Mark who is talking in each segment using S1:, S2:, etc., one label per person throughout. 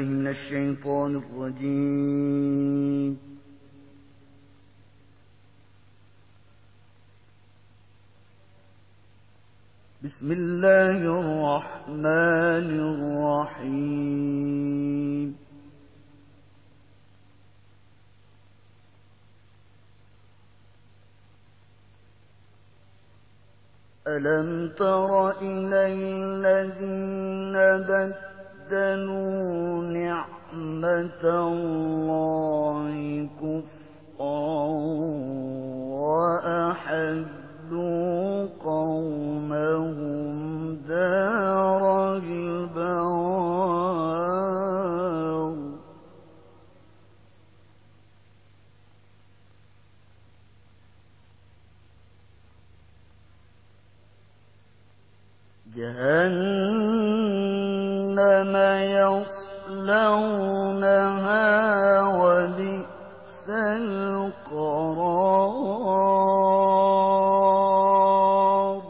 S1: بالله من الشيطان الرجيم. بسم الله الرحمن الرحيم. ألم تر إلى الذين بدلوا نعمة الله كفرا يصلونها وبئس القرار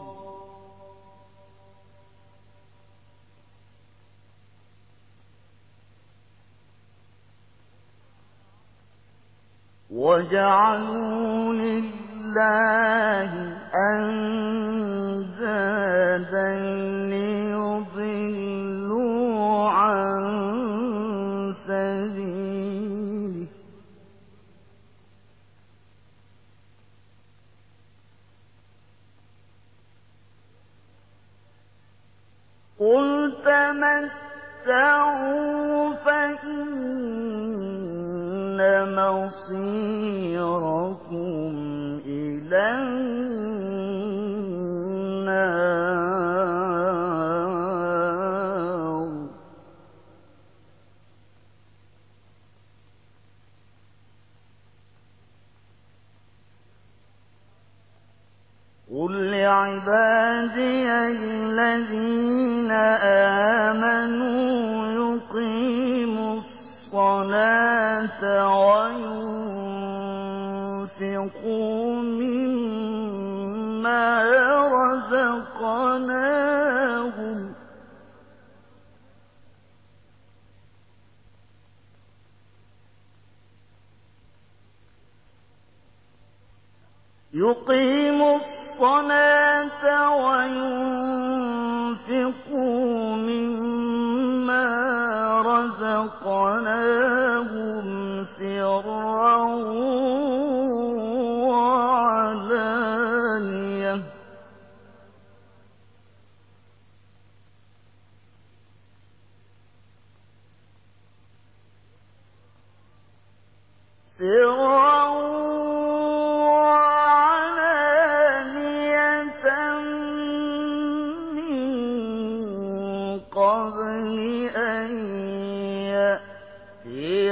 S1: وجعلوا لله أندادا تمتعوا فإن مصيركم الذين آمنوا يقيموا الصلاة وينفقوا مما رزقناهم. يقيموا الصلاة وينفقوا مما رزقناهم سرا قبل أن يأتي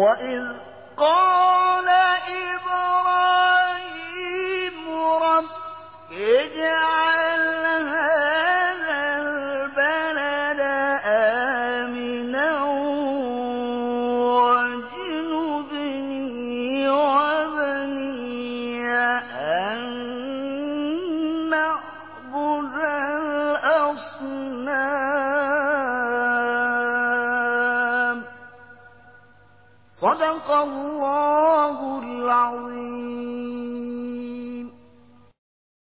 S1: وإذ قال إبراهيم اجعل هذا البلد آمنا أن نعبد الأصنام الله العظيم.